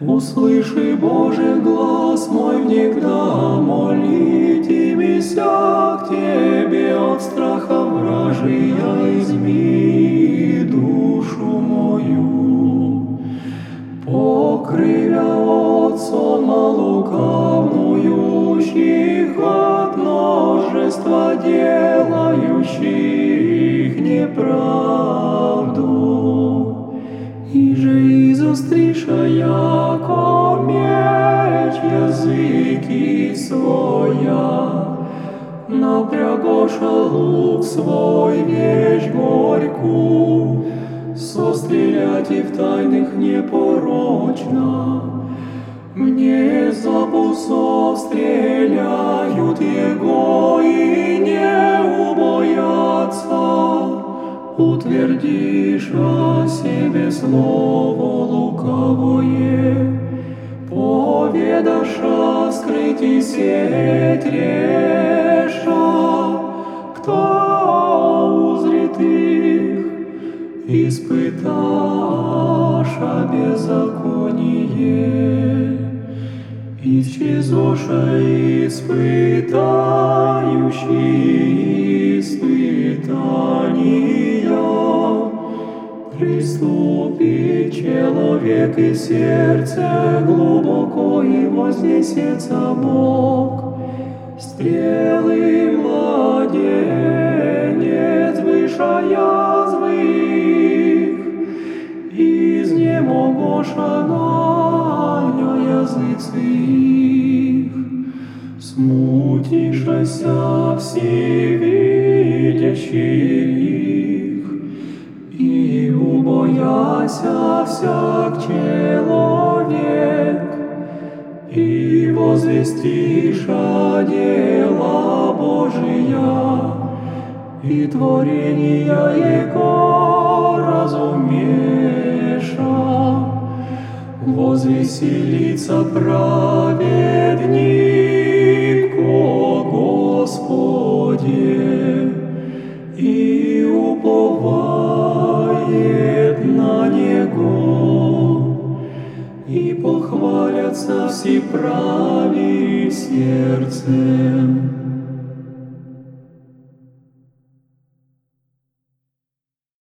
Услыши, Боже, глаз мой внегда, молите меня к Тебе от страха вражия изми душу мою. Покрывя от сонма лукавнующих, от множества делающих яко меч языки своя, напрягоша лук свой вещь горьку, сострелять и в тайных непорочно. Мне за стреляют утвердишь о себе слово луковое, поведаша скрыть и сеть реша, кто узрит их, испыташа беззаконие, исчезоша испытающий испытания. Приступит человек и сердце глубоко, и вознесется Бог. Стрелы младенец, выше язвы их, изнемогоша на языцы их. Смутишася всевидящий убояся всяк человек, и возвестиша дела Божия, и творения Его разумеша, возвеселится праведник о Господе на Него, и похвалятся все прави сердцем.